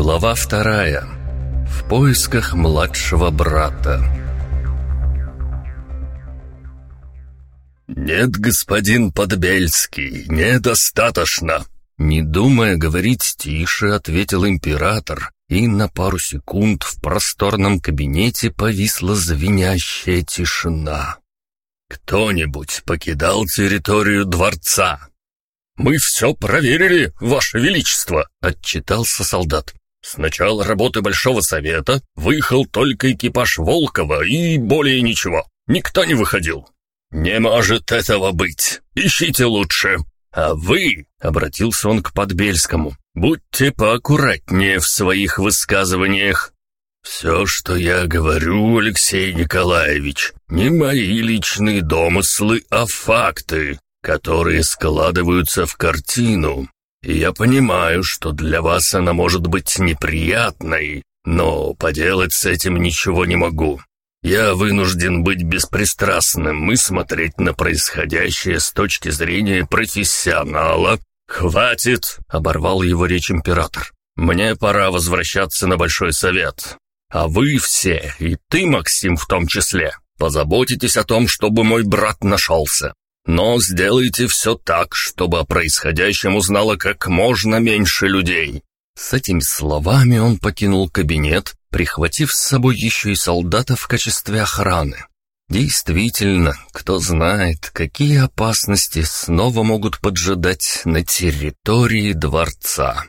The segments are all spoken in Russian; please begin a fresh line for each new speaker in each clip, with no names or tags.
Глава вторая. В поисках младшего брата. «Нет, господин Подбельский, недостаточно!» Не думая говорить тише, ответил император, и на пару секунд в просторном кабинете повисла звенящая тишина. «Кто-нибудь покидал территорию дворца?» «Мы все проверили, Ваше Величество!» — отчитался солдат. «С начала работы Большого Совета выехал только экипаж Волкова и более ничего. Никто не выходил». «Не может этого быть! Ищите лучше!» «А вы», — обратился он к Подбельскому, — «будьте поаккуратнее в своих высказываниях. Все, что я говорю, Алексей Николаевич, не мои личные домыслы, а факты, которые складываются в картину. Я понимаю, что для вас она может быть неприятной, но поделать с этим ничего не могу. Я вынужден быть беспристрастным и смотреть на происходящее с точки зрения профессионала. «Хватит!» — оборвал его речь император. «Мне пора возвращаться на Большой Совет. А вы все, и ты, Максим, в том числе, позаботитесь о том, чтобы мой брат нашелся. Но сделайте все так, чтобы о происходящем узнало как можно меньше людей». С этими словами он покинул кабинет, прихватив с собой еще и солдата в качестве охраны. Действительно, кто знает, какие опасности снова могут поджидать на территории дворца.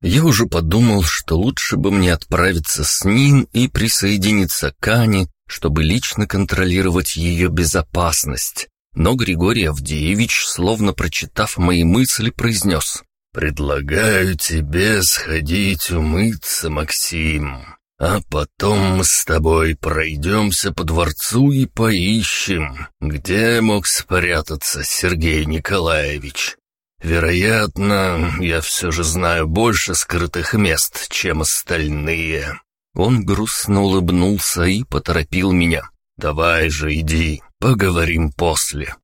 Я уже подумал, что лучше бы мне отправиться с ним и присоединиться к Ане, чтобы лично контролировать ее безопасность. Но Григорий Авдеевич, словно прочитав мои мысли, произнес «Предлагаю тебе сходить умыться, Максим. А потом мы с тобой пройдемся по дворцу и поищем, где мог спрятаться Сергей Николаевич. Вероятно, я все же знаю больше скрытых мест, чем остальные». Он грустно улыбнулся и поторопил меня. «Давай же, иди, поговорим после».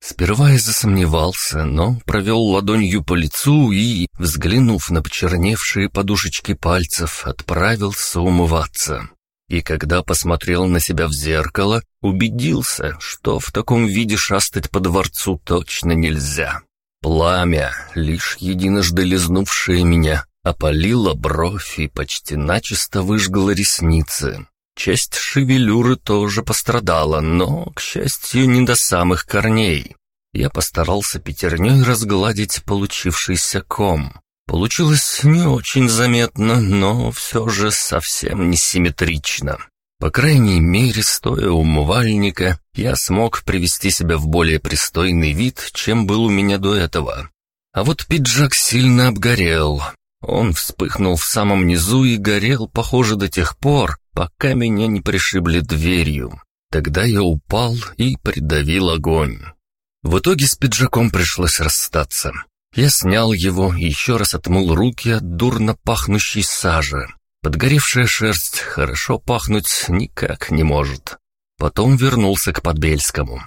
Сперва я засомневался, но провел ладонью по лицу и, взглянув на почерневшие подушечки пальцев, отправился умываться. И когда посмотрел на себя в зеркало, убедился, что в таком виде шастать по дворцу точно нельзя. Пламя, лишь единожды лизнувшее меня, опалило бровь и почти начисто выжгло ресницы. Часть шевелюры тоже пострадала, но, к счастью, не до самых корней. Я постарался пятерней разгладить получившийся ком. Получилось не очень заметно, но все же совсем не симметрично. По крайней мере, стоя у умывальника, я смог привести себя в более пристойный вид, чем был у меня до этого. А вот пиджак сильно обгорел. Он вспыхнул в самом низу и горел, похоже, до тех пор, пока меня не пришибли дверью. Тогда я упал и придавил огонь. В итоге с пиджаком пришлось расстаться. Я снял его и еще раз отмыл руки от дурно пахнущей сажи. Подгоревшая шерсть хорошо пахнуть никак не может. Потом вернулся к Подбельскому.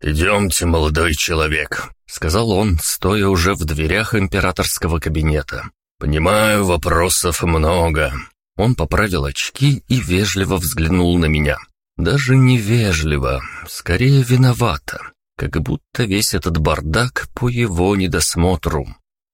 «Идемте, молодой человек», — сказал он, стоя уже в дверях императорского кабинета. «Понимаю, вопросов много. Он поправил очки и вежливо взглянул на меня. Даже не вежливо, скорее виновато. Как будто весь этот бардак по его недосмотру.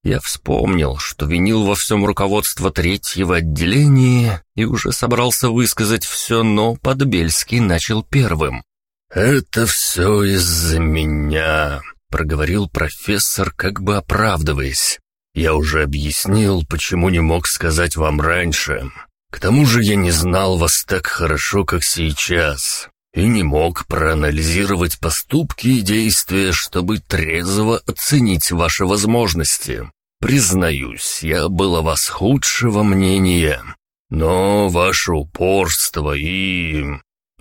Я вспомнил, что винил во всем руководство третьего отделения и уже собрался высказать все, но Подбельский начал первым. «Это все из-за меня», — проговорил профессор, как бы оправдываясь. «Я уже объяснил, почему не мог сказать вам раньше. К тому же я не знал вас так хорошо, как сейчас, и не мог проанализировать поступки и действия, чтобы трезво оценить ваши возможности. Признаюсь, я был о вас худшего мнения, но ваше упорство и...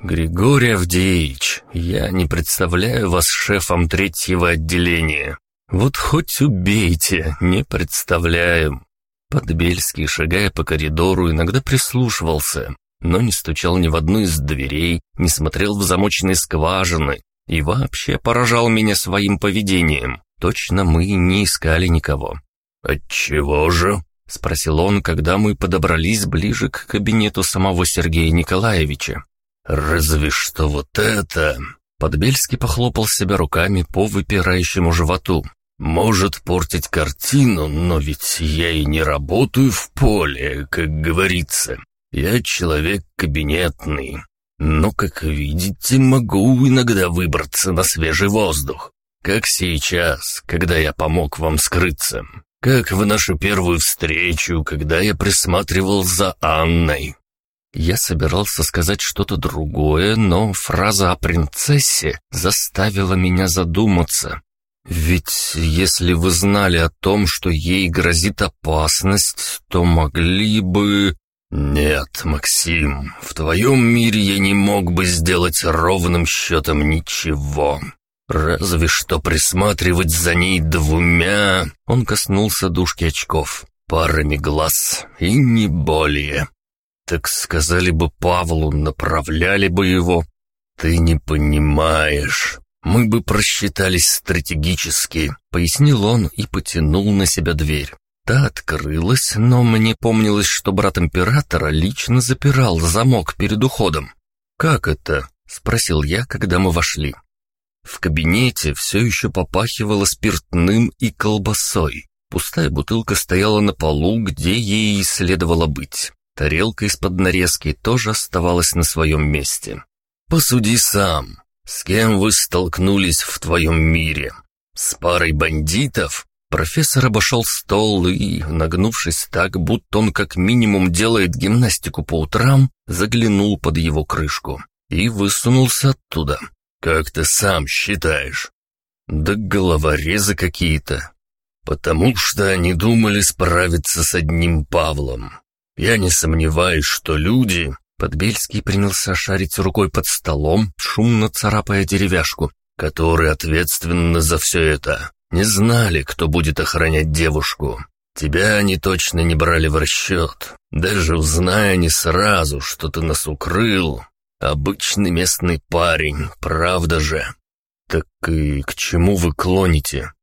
Григорий Авдеевич, я не представляю вас шефом третьего отделения. Вот хоть убейте, не представляю. Подбельский, шагая по коридору, иногда прислушивался, но не стучал ни в одну из дверей, не смотрел в замочные скважины и вообще поражал меня своим поведением. Точно мы не искали никого. «Отчего же?» — спросил он, когда мы подобрались ближе к кабинету самого Сергея Николаевича. «Разве что вот это...» Подбельский похлопал себя руками по выпирающему животу. «Может портить картину, но ведь я и не работаю в поле, как говорится. Я человек кабинетный. Но, как видите, могу иногда выбраться на свежий воздух. Как сейчас, когда я помог вам скрыться. Как в нашу первую встречу, когда я присматривал за Анной. Я собирался сказать что-то другое, но фраза о принцессе заставила меня задуматься. Ведь если вы знали о том, что ей грозит опасность, то могли бы... «Нет, Максим, в твоем мире я не мог бы сделать ровным счетом ничего. Разве что присматривать за ней двумя...» Он коснулся дужки очков. «Парами глаз и не более. Так сказали бы Павлу, направляли бы его. Ты не понимаешь. Мы бы просчитались стратегически», — пояснил он и потянул на себя дверь. Та открылась, но мне помнилось, что брат императора лично запирал замок перед уходом. «Как это?» — спросил я, когда мы вошли. В кабинете все еще попахивало спиртным и колбасой. Пустая бутылка стояла на полу, где ей и следовало быть. Тарелка из-под нарезки тоже оставалась на своем месте. «Посуди сам. С кем вы столкнулись в твоем мире? С парой бандитов? Профессор обошел стол и, нагнувшись так, будто он как минимум делает гимнастику по утрам, заглянул под его крышку и высунулся оттуда. «Как ты сам считаешь?» «Да головорезы какие-то. Потому что они думали справиться с одним Павлом. Я не сомневаюсь, что люди...» Подбельский принялся шарить рукой под столом, шумно царапая деревяшку, которые ответственны за все это. Не знали, кто будет охранять девушку. Тебя они точно не брали в расчет. Даже узная не сразу, что ты нас укрыл. Обычный местный парень, правда же? Так и к чему вы клоните?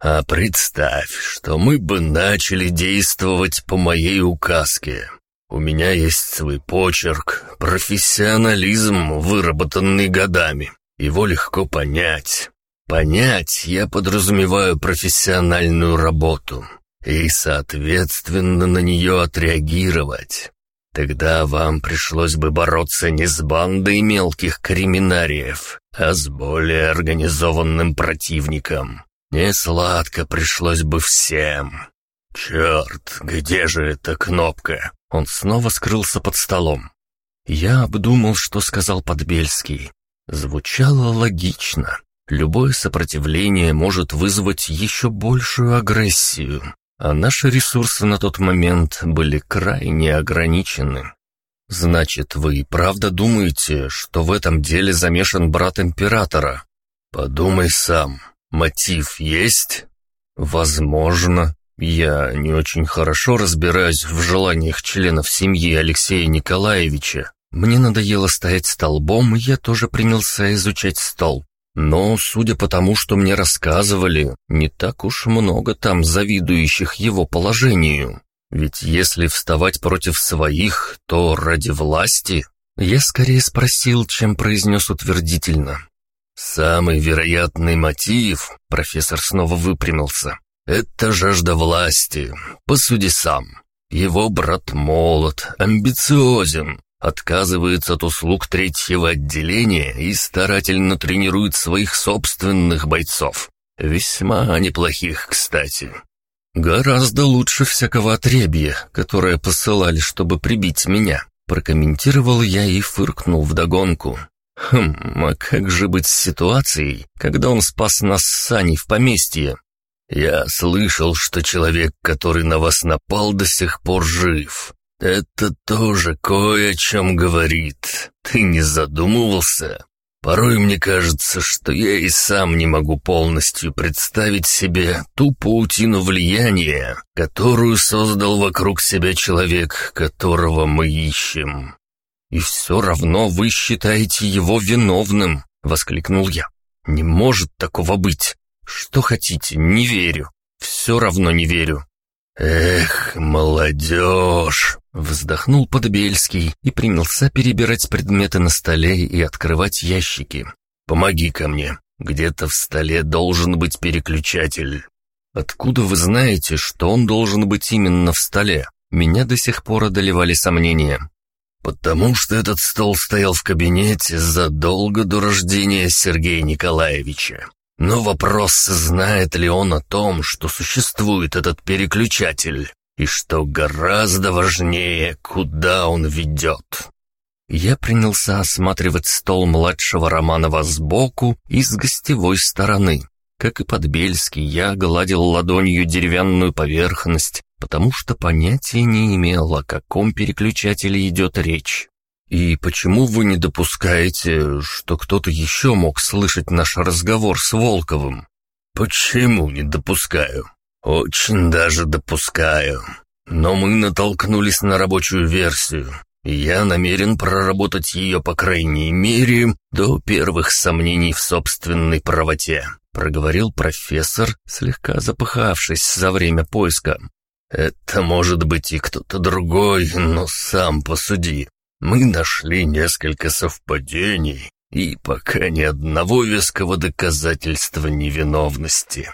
А представь, что мы бы начали действовать по моей указке. У меня есть свой почерк, профессионализм, выработанный годами. Его легко понять. Понять я подразумеваю профессиональную работу и, соответственно, на нее отреагировать. Тогда вам пришлось бы бороться не с бандой мелких криминариев, а с более организованным противником. Не сладко пришлось бы всем. Черт, где же эта кнопка? Он снова скрылся под столом. Я обдумал, что сказал Подбельский. Звучало логично. Любое сопротивление может вызвать еще большую агрессию, а наши ресурсы на тот момент были крайне ограничены. Значит, вы и правда думаете, что в этом деле замешан брат императора? Подумай сам, мотив есть? Возможно. Я не очень хорошо разбираюсь в желаниях членов семьи Алексея Николаевича. Мне надоело стоять столбом, и я тоже принялся изучать стол. Но, судя по тому, что мне рассказывали, не так уж много там завидующих его положению. Ведь если вставать против своих, то ради власти. Я скорее спросил, чем произнес утвердительно. «Самый вероятный мотив», — профессор снова выпрямился, — «это жажда власти. Посуди сам. Его брат молод, амбициозен, отказывается от услуг третьего отделения и старательно тренирует своих собственных бойцов. Весьма неплохих, кстати. Гораздо лучше всякого отребья, которое посылали, чтобы прибить меня. Прокомментировал я и фыркнул вдогонку. Хм, а как же быть с ситуацией, когда он спас нас с Саней в поместье? Я слышал, что человек, который на вас напал, до сих пор жив. Это тоже кое о чем говорит. Ты не задумывался? Порой мне кажется, что я и сам не могу полностью представить себе ту паутину влияния, которую создал вокруг себя человек, которого мы ищем. «И все равно вы считаете его виновным!» — воскликнул я. «Не может такого быть! Что хотите, не верю! Все равно не верю!» «Эх, молодежь!» — вздохнул Подбельский и принялся перебирать предметы на столе и открывать ящики. «Помоги ко мне. Где-то в столе должен быть переключатель». «Откуда вы знаете, что он должен быть именно в столе?» Меня до сих пор одолевали сомнения. «Потому что этот стол стоял в кабинете задолго до рождения Сергея Николаевича. Но вопрос, знает ли он о том, что существует этот переключатель, и что гораздо важнее, куда он ведет». Я принялся осматривать стол младшего Романова сбоку и с гостевой стороны. Как и Подбельский, я гладил ладонью деревянную поверхность, потому что понятия не имел, о каком переключателе идет речь. «И почему вы не допускаете, что кто-то еще мог слышать наш разговор с Волковым?» «Почему не допускаю? Очень даже допускаю. Но мы натолкнулись на рабочую версию, и я намерен проработать ее, по крайней мере, до первых сомнений в собственной правоте», проговорил профессор, слегка запыхавшись за время поиска. «Это может быть и кто-то другой, но сам посуди. Мы нашли несколько совпадений, и пока ни одного веского доказательства невиновности.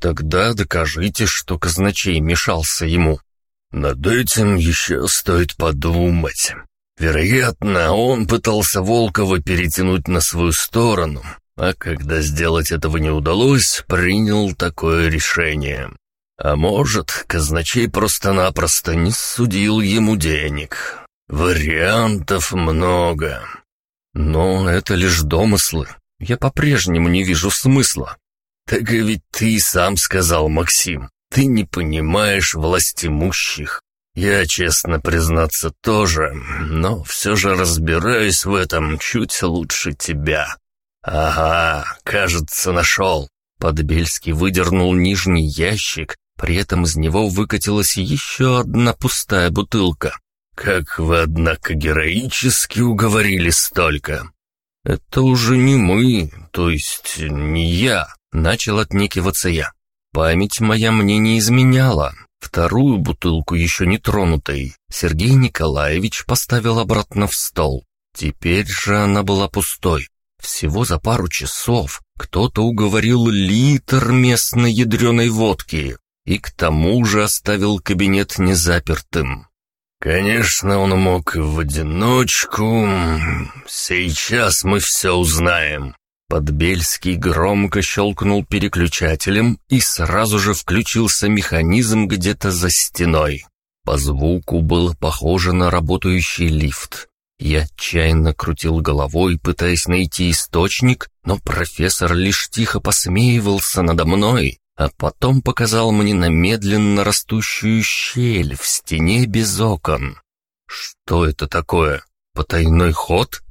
Тогда докажите, что казначей мешался ему. Над этим еще стоит подумать. Вероятно, он пытался Волкова перетянуть на свою сторону, а когда сделать этого не удалось, принял такое решение. А может, казначей просто-напросто не судил ему денег. Вариантов много. Но это лишь домыслы. Я по-прежнему не вижу смысла. Так ведь ты сам сказал, Максим, ты не понимаешь властимущих. Я, честно признаться, тоже, но все же разбираюсь в этом чуть лучше тебя. Ага, кажется, нашел. Подбельский выдернул нижний ящик при этом из него выкатилась еще одна пустая бутылка. «Как вы, однако, героически уговорили столько!» «Это уже не мы, то есть не я», — начал отнекиваться я. Память моя мне не изменяла. Вторую бутылку, еще не тронутой, Сергей Николаевич поставил обратно в стол. Теперь же она была пустой. Всего за пару часов кто-то уговорил литр местной ядреной водки и к тому же оставил кабинет незапертым. «Конечно, он мог в одиночку. Сейчас мы все узнаем». Подбельский громко щелкнул переключателем, и сразу же включился механизм где-то за стеной. По звуку было похоже на работающий лифт. Я отчаянно крутил головой, пытаясь найти источник, но профессор лишь тихо посмеивался надо мной, а потом показал мне на медленно растущую щель в стене без окон. Что это такое? Потайной ход?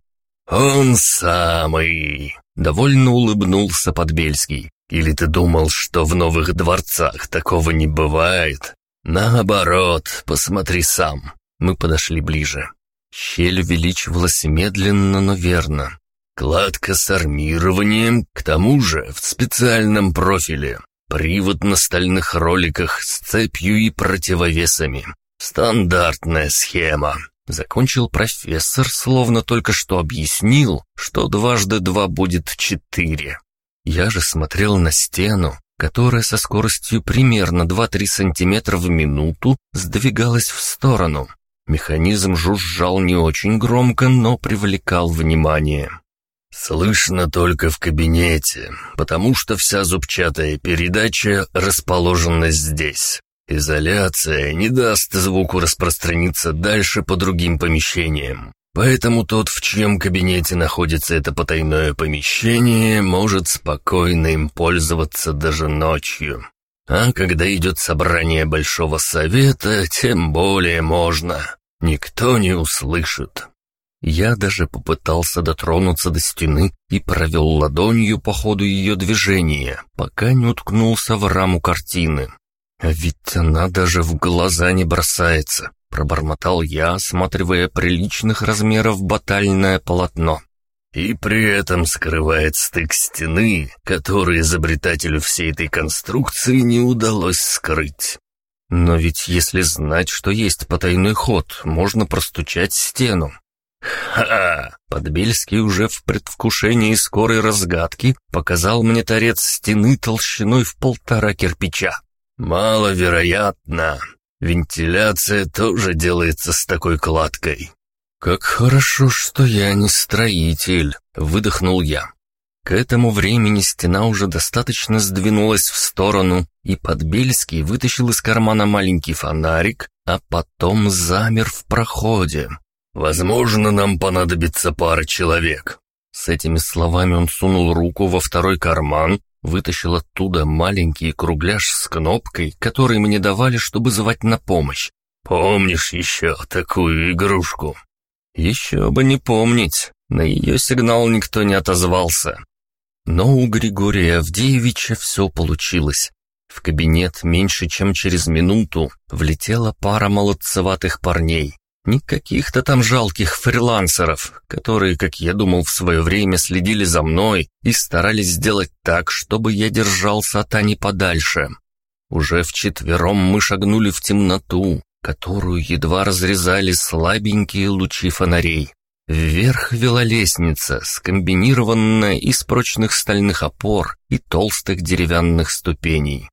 Он самый! Довольно улыбнулся Подбельский. Или ты думал, что в новых дворцах такого не бывает? Наоборот, посмотри сам. Мы подошли ближе. Щель увеличивалась медленно, но верно. Кладка с армированием, к тому же в специальном профиле. Привод на стальных роликах с цепью и противовесами. Стандартная схема. Закончил профессор, словно только что объяснил, что дважды два будет четыре. Я же смотрел на стену, которая со скоростью примерно 2-3 сантиметра в минуту сдвигалась в сторону. Механизм жужжал не очень громко, но привлекал внимание. «Слышно только в кабинете, потому что вся зубчатая передача расположена здесь. Изоляция не даст звуку распространиться дальше по другим помещениям. Поэтому тот, в чьем кабинете находится это потайное помещение, может спокойно им пользоваться даже ночью. А когда идет собрание Большого Совета, тем более можно. Никто не услышит. Я даже попытался дотронуться до стены и провел ладонью по ходу ее движения, пока не уткнулся в раму картины. А ведь она даже в глаза не бросается, пробормотал я, осматривая приличных размеров батальное полотно. И при этом скрывает стык стены, который изобретателю всей этой конструкции не удалось скрыть. Но ведь если знать, что есть потайной ход, можно простучать стену. «Ха!» Подбельский уже в предвкушении скорой разгадки показал мне торец стены толщиной в полтора кирпича. «Маловероятно. Вентиляция тоже делается с такой кладкой». «Как хорошо, что я не строитель», — выдохнул я. К этому времени стена уже достаточно сдвинулась в сторону, и Подбельский вытащил из кармана маленький фонарик, а потом замер в проходе. «Возможно, нам понадобится пара человек». С этими словами он сунул руку во второй карман, вытащил оттуда маленький кругляш с кнопкой, который мне давали, чтобы звать на помощь. «Помнишь еще такую игрушку?» «Еще бы не помнить. На ее сигнал никто не отозвался». Но у Григория Авдеевича все получилось. В кабинет меньше чем через минуту влетела пара молодцеватых парней. Не каких-то там жалких фрилансеров, которые, как я думал, в свое время следили за мной и старались сделать так, чтобы я держался от Ани подальше. Уже вчетвером мы шагнули в темноту, которую едва разрезали слабенькие лучи фонарей. Вверх вела лестница, скомбинированная из прочных стальных опор и толстых деревянных ступеней.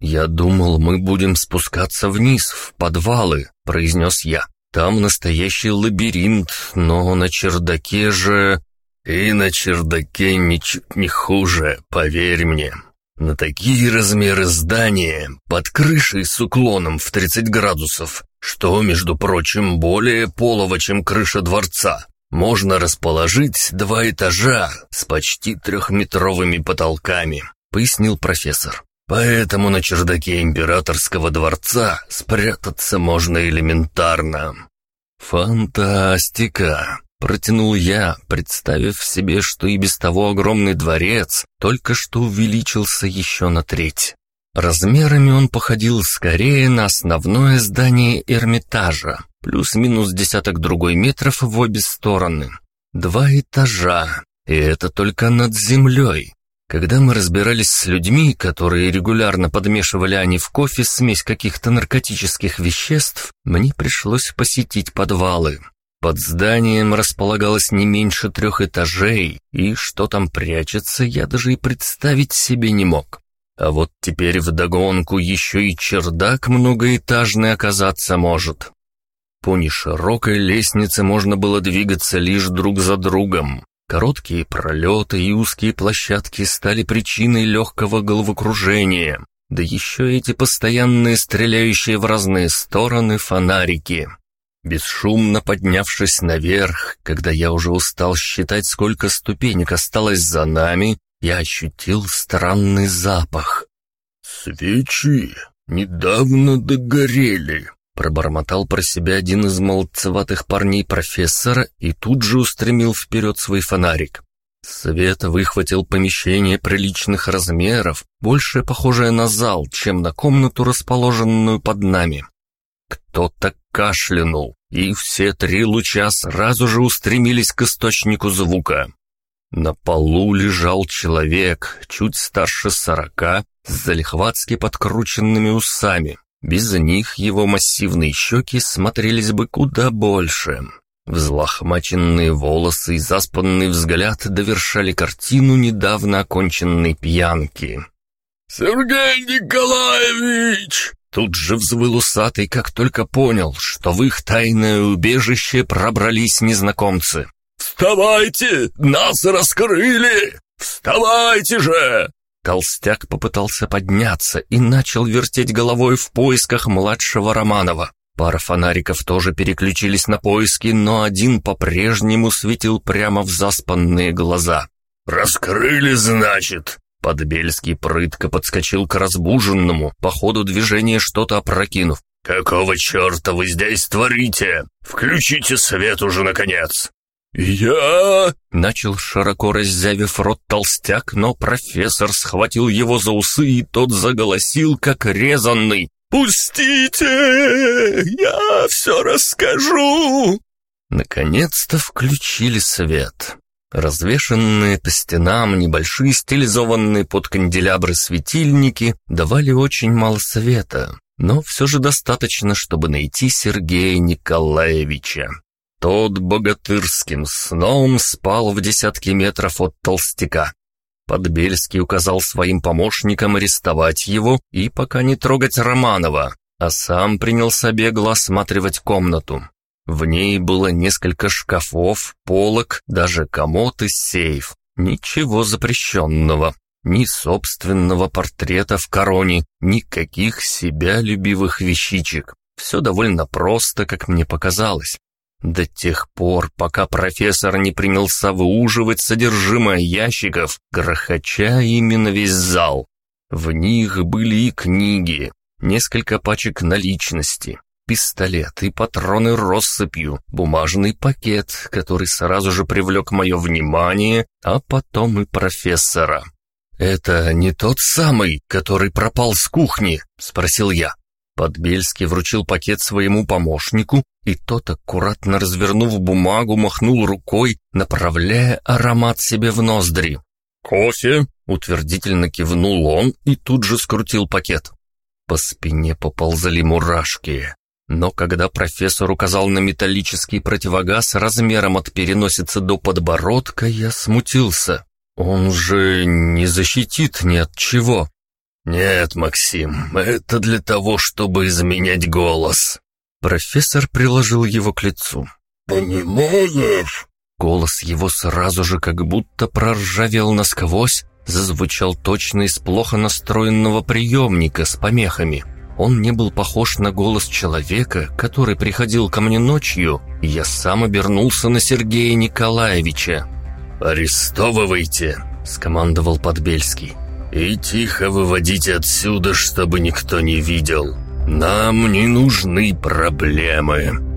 «Я думал, мы будем спускаться вниз, в подвалы», — произнес я. Там настоящий лабиринт, но на чердаке же... И на чердаке ничуть не хуже, поверь мне. На такие размеры здания, под крышей с уклоном в 30 градусов, что, между прочим, более полого, чем крыша дворца, можно расположить два этажа с почти трехметровыми потолками, пояснил профессор. Поэтому на чердаке императорского дворца спрятаться можно элементарно. Фантастика! Протянул я, представив себе, что и без того огромный дворец только что увеличился еще на треть. Размерами он походил скорее на основное здание Эрмитажа, плюс-минус десяток другой метров в обе стороны. Два этажа, и это только над землей. Когда мы разбирались с людьми, которые регулярно подмешивали они в кофе смесь каких-то наркотических веществ, мне пришлось посетить подвалы. Под зданием располагалось не меньше трех этажей, и что там прячется, я даже и представить себе не мог. А вот теперь вдогонку еще и чердак многоэтажный оказаться может. По неширокой лестнице можно было двигаться лишь друг за другом, Короткие пролеты и узкие площадки стали причиной легкого головокружения, да еще эти постоянные стреляющие в разные стороны фонарики. Бесшумно поднявшись наверх, когда я уже устал считать, сколько ступенек осталось за нами, я ощутил странный запах. «Свечи недавно догорели», Пробормотал про себя один из молодцеватых парней профессора и тут же устремил вперед свой фонарик. Свет выхватил помещение приличных размеров, больше похожее на зал, чем на комнату, расположенную под нами. Кто-то кашлянул, и все три луча сразу же устремились к источнику звука. На полу лежал человек, чуть старше сорока, с залихватски подкрученными усами. Без них его массивные щеки смотрелись бы куда больше. Взлохмаченные волосы и заспанный взгляд довершали картину недавно оконченной пьянки. «Сергей Николаевич!» Тут же взвыл усатый, как только понял, что в их тайное убежище пробрались незнакомцы. «Вставайте! Нас раскрыли! Вставайте же!» Толстяк попытался подняться и начал вертеть головой в поисках младшего Романова. Пара фонариков тоже переключились на поиски, но один по-прежнему светил прямо в заспанные глаза. «Раскрыли, значит?» Подбельский прытко подскочил к разбуженному, по ходу движения что-то опрокинув. «Какого черта вы здесь творите? Включите свет уже, наконец!» «Я...» — начал широко раззявив рот толстяк, но профессор схватил его за усы, и тот заголосил, как резанный. «Пустите! Я все расскажу!» Наконец-то включили свет. Развешенные по стенам небольшие стилизованные под канделябры светильники давали очень мало света, но все же достаточно, чтобы найти Сергея Николаевича. Тот богатырским сном спал в десятки метров от толстяка. Подбельский указал своим помощникам арестовать его и пока не трогать Романова, а сам принялся бегло осматривать комнату. В ней было несколько шкафов, полок, даже комод и сейф. Ничего запрещенного. Ни собственного портрета в короне, никаких себя любивых вещичек. Все довольно просто, как мне показалось. До тех пор, пока профессор не принялся выуживать содержимое ящиков, грохоча именно весь зал. В них были и книги, несколько пачек наличности, пистолет и патроны россыпью, бумажный пакет, который сразу же привлек мое внимание, а потом и профессора. «Это не тот самый, который пропал с кухни?» — спросил я. Подбельский вручил пакет своему помощнику, и тот, аккуратно развернув бумагу, махнул рукой, направляя аромат себе в ноздри. «Кофе?» — утвердительно кивнул он и тут же скрутил пакет. По спине поползали мурашки. Но когда профессор указал на металлический противогаз размером от переносицы до подбородка, я смутился. Он же не защитит ни от чего. «Нет, Максим, это для того, чтобы изменять голос». Профессор приложил его к лицу.
«Понимаешь?»
Голос его сразу же как будто проржавел насквозь, зазвучал точно из плохо настроенного приемника с помехами. Он не был похож на голос человека, который приходил ко мне ночью, и я сам обернулся на Сергея Николаевича.
«Арестовывайте!» — скомандовал Подбельский. «И тихо выводите отсюда, чтобы никто не видел. Нам не нужны проблемы».